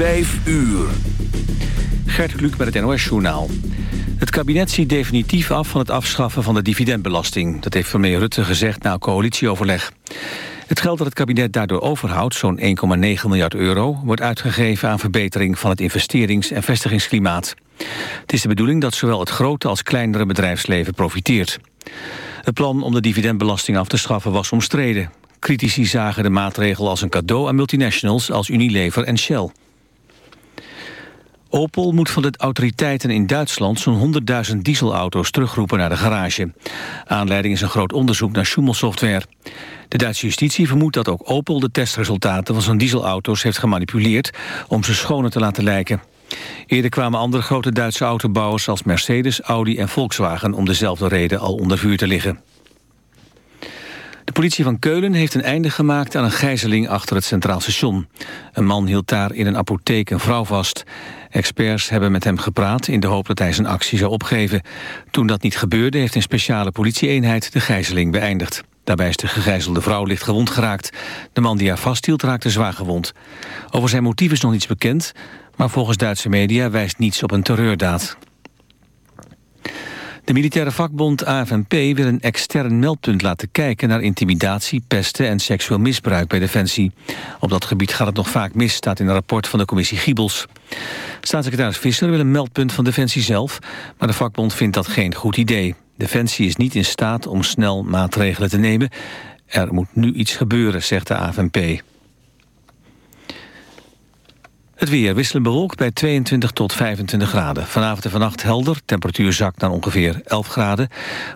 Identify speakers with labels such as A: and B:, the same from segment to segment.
A: Vijf uur.
B: Gert Kluk met het NOS-journaal. Het kabinet ziet definitief af van het afschaffen van de dividendbelasting. Dat heeft premier Rutte gezegd na coalitieoverleg. Het geld dat het kabinet daardoor overhoudt, zo'n 1,9 miljard euro... wordt uitgegeven aan verbetering van het investerings- en vestigingsklimaat. Het is de bedoeling dat zowel het grote als kleinere bedrijfsleven profiteert. Het plan om de dividendbelasting af te schaffen was omstreden. Critici zagen de maatregel als een cadeau aan multinationals als Unilever en Shell. Opel moet van de autoriteiten in Duitsland zo'n 100.000 dieselauto's terugroepen naar de garage. Aanleiding is een groot onderzoek naar Schumel-software. De Duitse justitie vermoedt dat ook Opel de testresultaten van zijn dieselauto's heeft gemanipuleerd om ze schoner te laten lijken. Eerder kwamen andere grote Duitse autobouwers als Mercedes, Audi en Volkswagen om dezelfde reden al onder vuur te liggen. De politie van Keulen heeft een einde gemaakt aan een gijzeling achter het Centraal Station. Een man hield daar in een apotheek een vrouw vast. Experts hebben met hem gepraat in de hoop dat hij zijn actie zou opgeven. Toen dat niet gebeurde heeft een speciale politieeenheid de gijzeling beëindigd. Daarbij is de gegijzelde vrouw licht gewond geraakt. De man die haar vasthield raakte zwaar gewond. Over zijn motief is nog niets bekend, maar volgens Duitse media wijst niets op een terreurdaad. De militaire vakbond AFNP wil een extern meldpunt laten kijken naar intimidatie, pesten en seksueel misbruik bij Defensie. Op dat gebied gaat het nog vaak mis, staat in een rapport van de commissie Giebels. Staatssecretaris Visser wil een meldpunt van Defensie zelf, maar de vakbond vindt dat geen goed idee. Defensie is niet in staat om snel maatregelen te nemen. Er moet nu iets gebeuren, zegt de AFNP. Het weer wisselen bewolkt bij 22 tot 25 graden. Vanavond en vannacht helder, temperatuur zakt naar ongeveer 11 graden.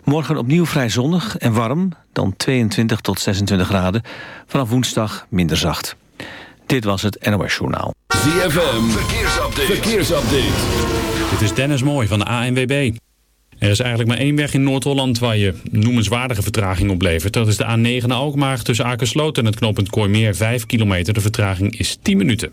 B: Morgen opnieuw vrij zonnig en warm, dan 22 tot 26 graden. Vanaf woensdag minder zacht. Dit was het NOS Journaal.
A: ZFM, verkeersupdate. verkeersupdate.
C: Dit is Dennis Mooij van de ANWB. Er is eigenlijk maar één weg in Noord-Holland waar je noemenswaardige vertraging oplevert. Dat is de A9 naar Alkmaar tussen Akersloot en het knooppunt Kooimeer 5 kilometer. De vertraging is 10 minuten.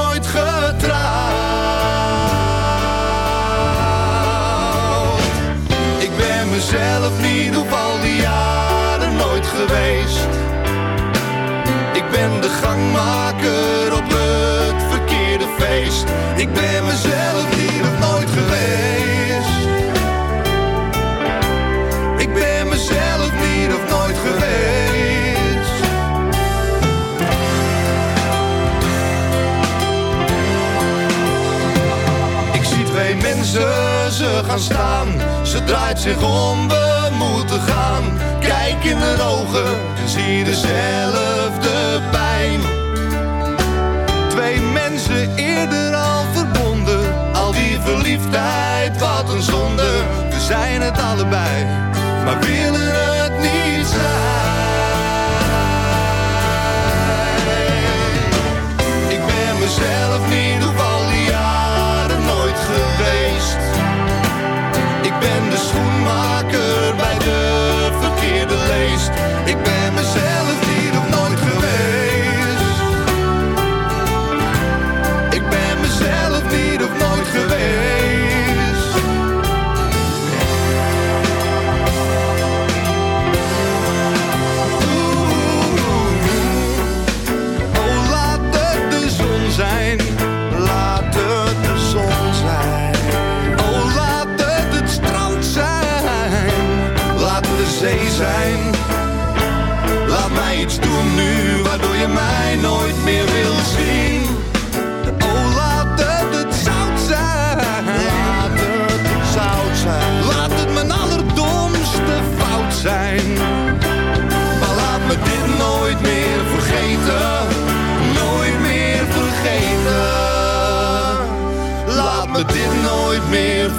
D: gangmaker op het verkeerde feest. Ik ben mezelf niet of nooit geweest. Ik ben mezelf niet of nooit geweest. Ik zie twee mensen, ze gaan staan. Ze draait zich om, we moeten gaan. Kijk in de ogen en zie dezelfde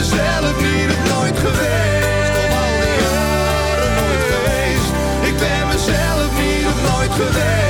D: mezelf niet op nooit geweest. Op al die jaren nooit geweest. Ik ben mezelf niet op nooit geweest.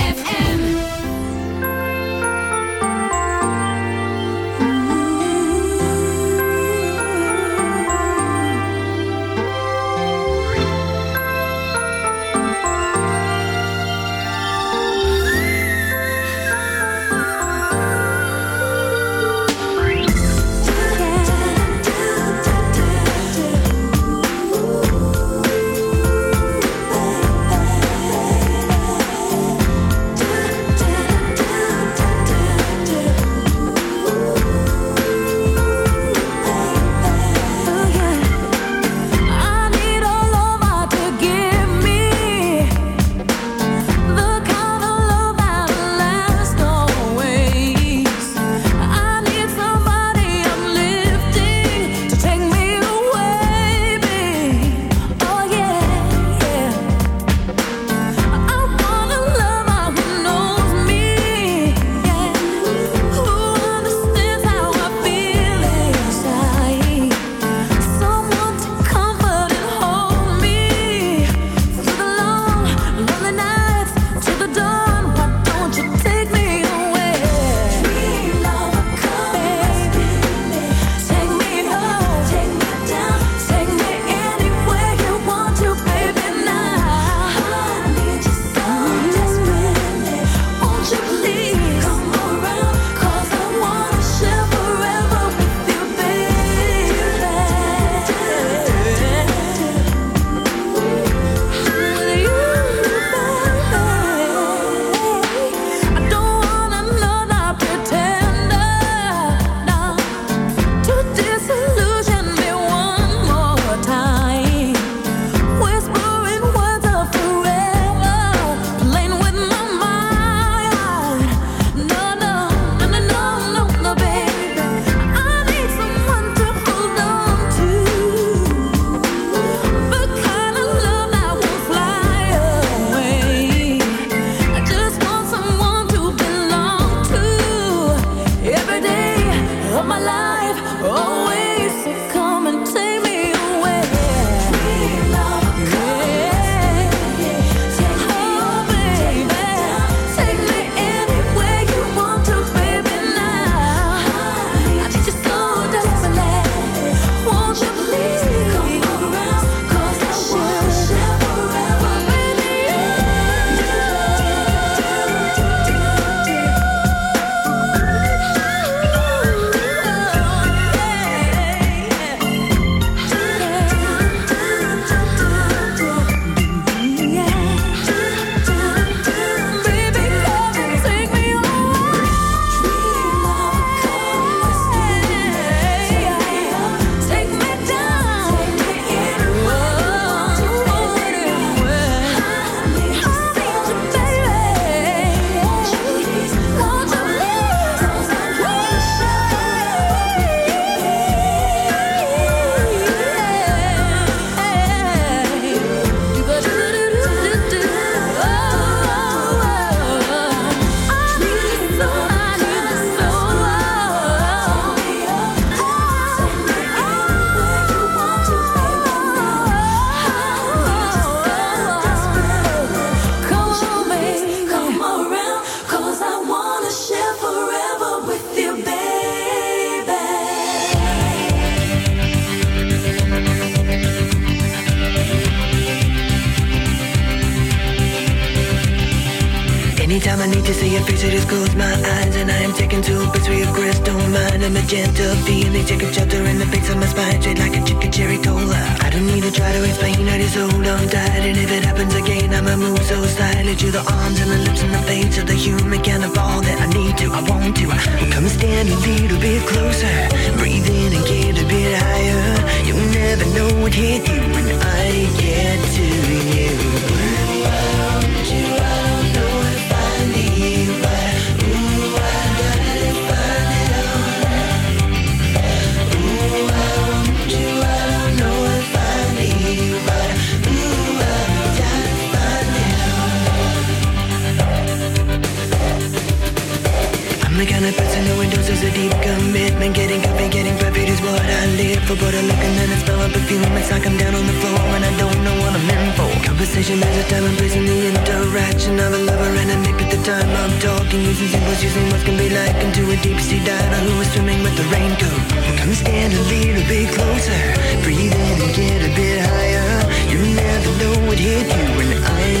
E: Talking, using symbols, using what can be like into a deep sea diver who is swimming with the raincoat. Come stand a little bit closer, breathe in and get a bit higher. You never know what hit you when I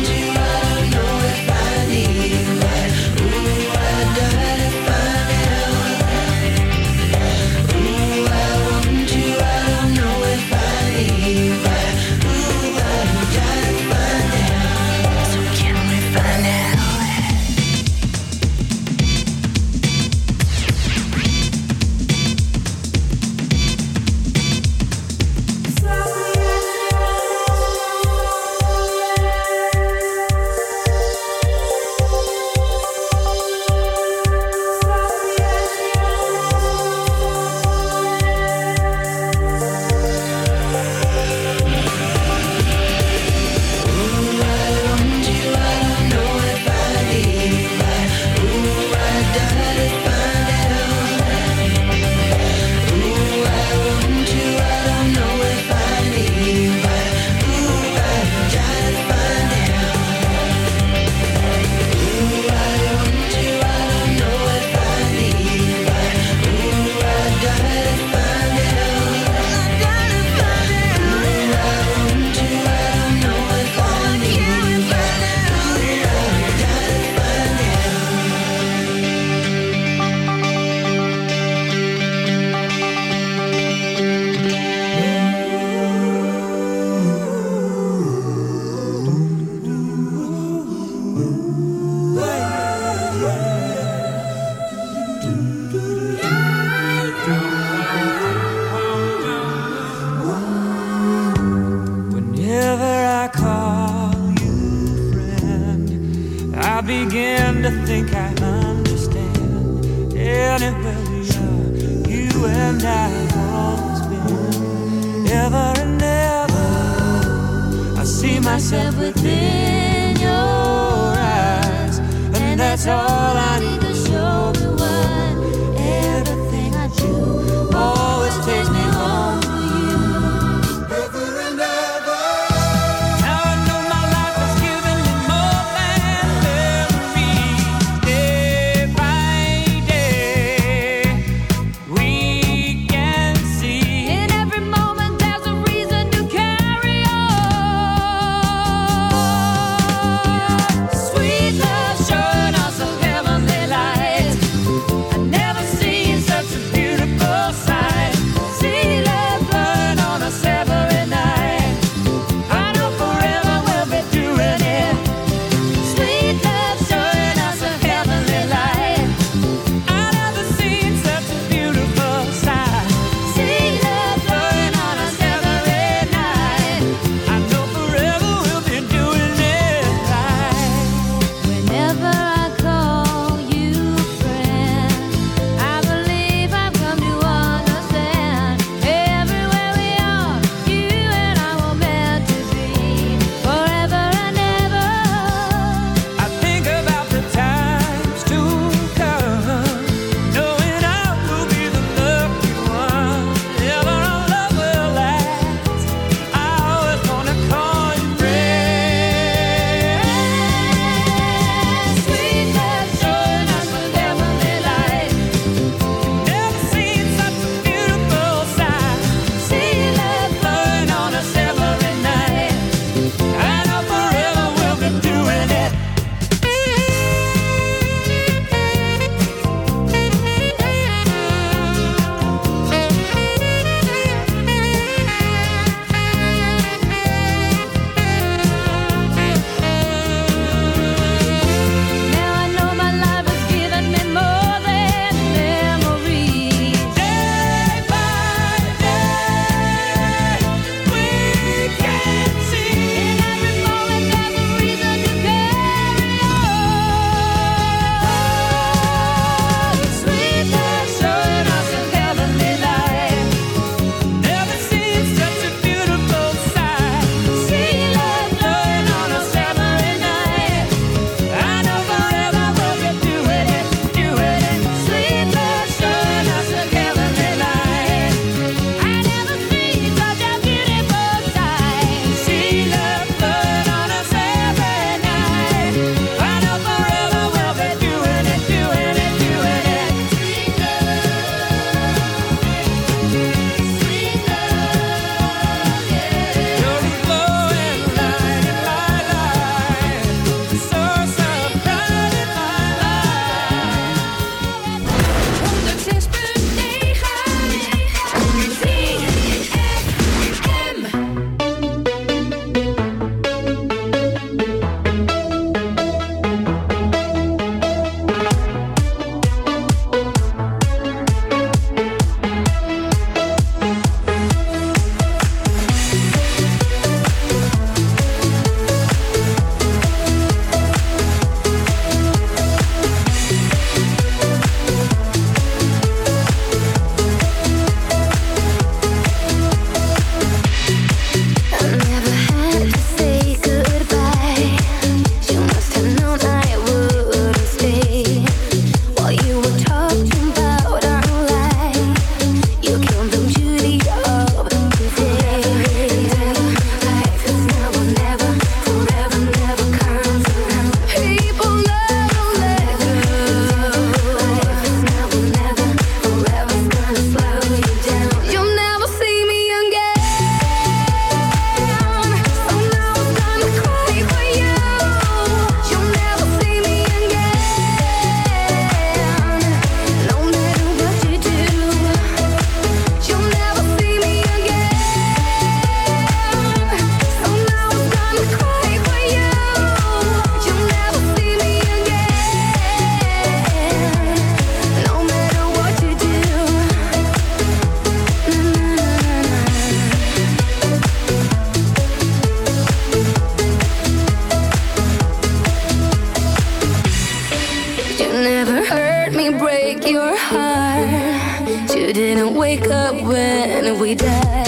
E: die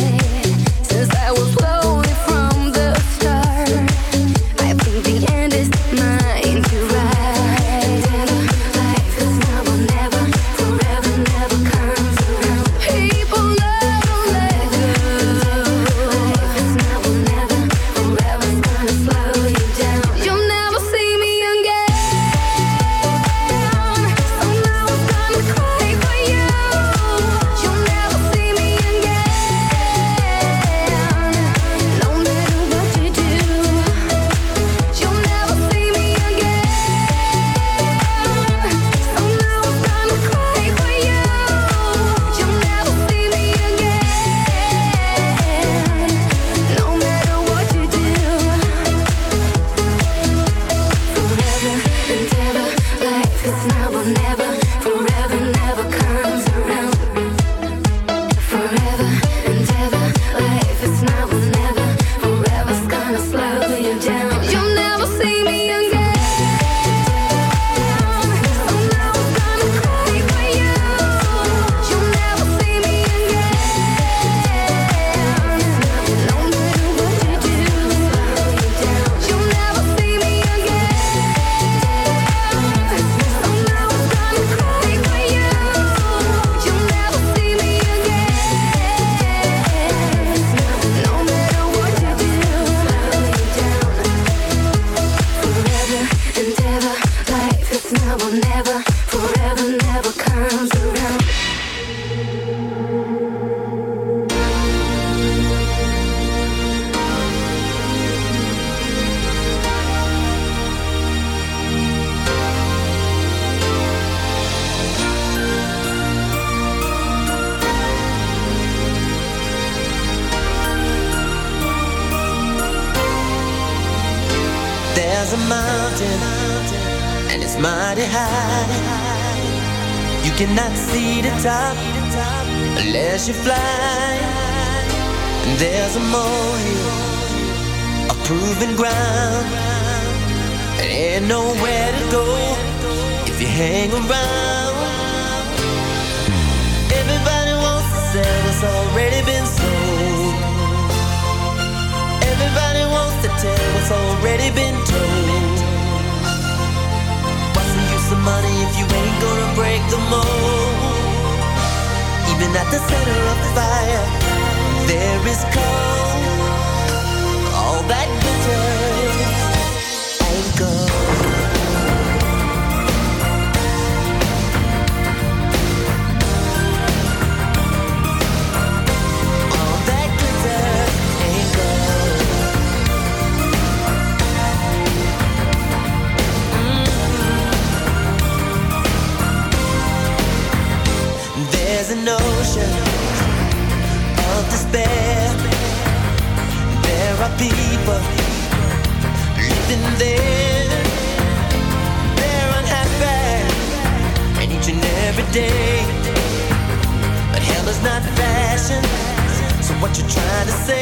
E: passion. So
F: what you
E: trying to say?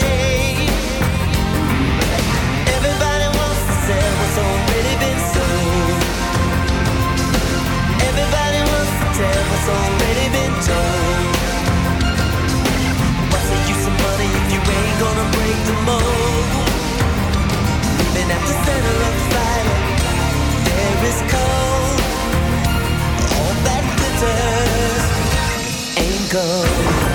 E: Everybody wants to sell what's already been sold. Everybody wants to tell what's already been told. What's the use of money if you ain't gonna break the mold? Living at the center of the fire, there is cold. All that glitters ain't gold.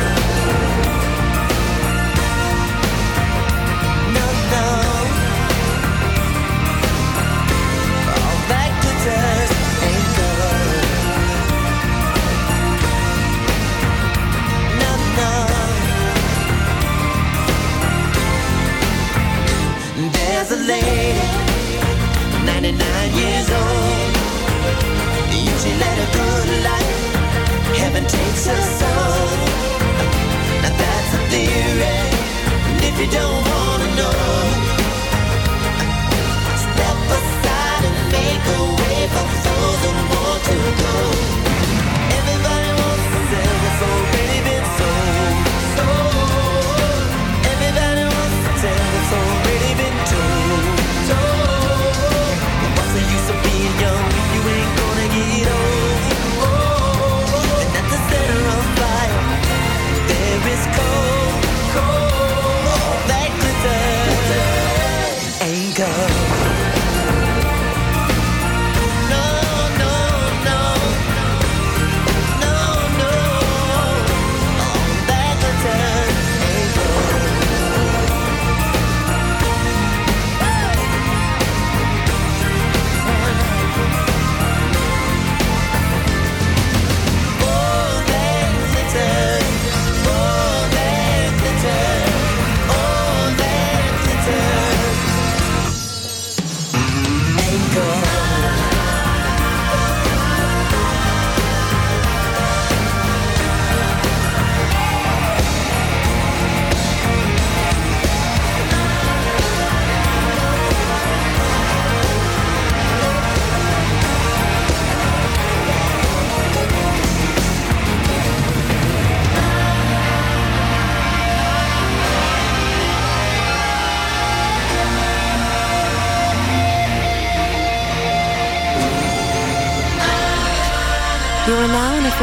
E: lady, 99 years old. You led a good life, heaven takes her soul. Now that's a theory, and if you don't wanna know, step aside and make a way for those who want to go. soul